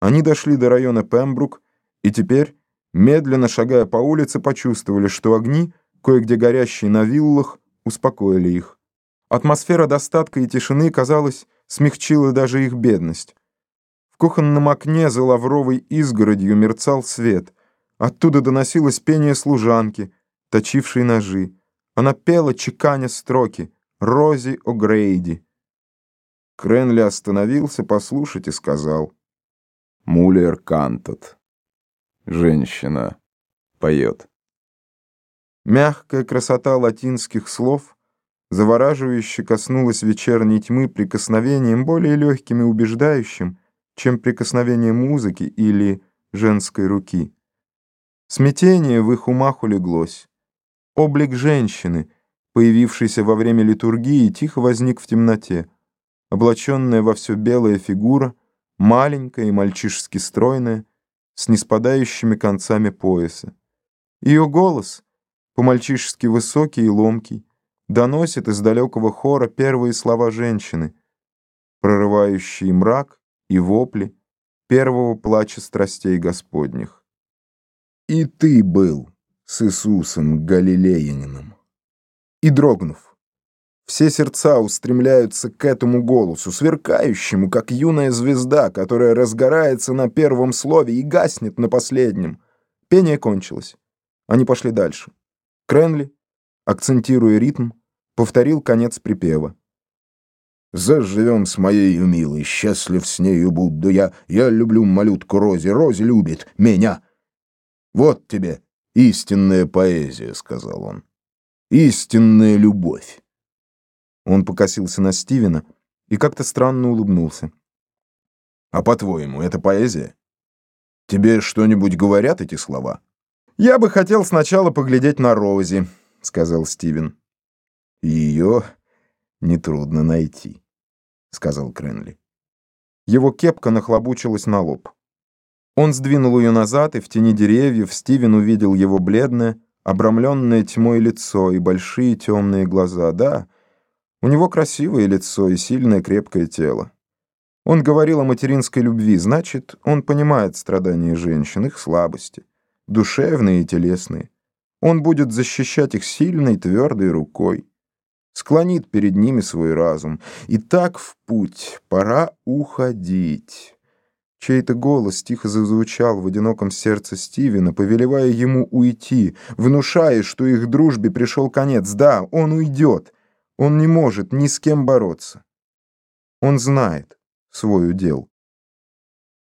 Они дошли до района Пембрук и теперь, медленно шагая по улице, почувствовали, что огни, кое-где горящие на виллах, успокоили их. Атмосфера достатка и тишины, казалось, смягчила даже их бедность. В кухонном окне за лавровой изгородью мерцал свет. Оттуда доносилось пение служанки, точившей ножи. Она пела, чеканя строки «Рози О'Грейди». Кренли остановился послушать и сказал «Муллер Кантот». Женщина поет. Мягкая красота латинских слов завораживающе коснулась вечерней тьмы прикосновением более легким и убеждающим, чем прикосновение музыки или женской руки. Смятение в их умах улеглось. Облик женщины, появившийся во время литургии, тихо возник в темноте. Облаченная во все белая фигура, маленькая и мальчишески стройная, с неспадающими концами пояса. Ее голос, по-мальчишески высокий и ломкий, доносит из далекого хора первые слова женщины, прорывающие мрак и вопли первого плача страстей Господних. «И ты был с Иисусом Галилеянином». И дрогнув, все сердца устремляются к этому голосу, сверкающему, как юная звезда, которая разгорается на первом слове и гаснет на последнем. Пение кончилось. Они пошли дальше. Кренли, акцентируя ритм, повторил конец припева. Заживем с моей милой, счастлив с нею буду я. Я люблю малютку Рози, Рози любит меня. Вот тебе истинная поэзия, сказал он. Истинная любовь. Он покосился на Стивена и как-то странно улыбнулся. А по-твоему, это поэзия? Тебе что-нибудь говорят эти слова? Я бы хотел сначала поглядеть на Рози, сказал Стивен. Ее нетрудно найти сказал Кренли. Его кепка нахлобучилась на лоб. Он сдвинул ее назад, и в тени деревьев Стивен увидел его бледное, обрамленное тьмой лицо и большие темные глаза. Да, у него красивое лицо и сильное крепкое тело. Он говорил о материнской любви, значит, он понимает страдания женщин, их слабости, душевные и телесные. Он будет защищать их сильной, твердой рукой склонит перед ними свой разум. И так в путь, пора уходить. Чей-то голос тихо зазвучал в одиноком сердце Стивена, повелевая ему уйти, внушая, что их дружбе пришел конец. Да, он уйдет. Он не может ни с кем бороться. Он знает свой удел.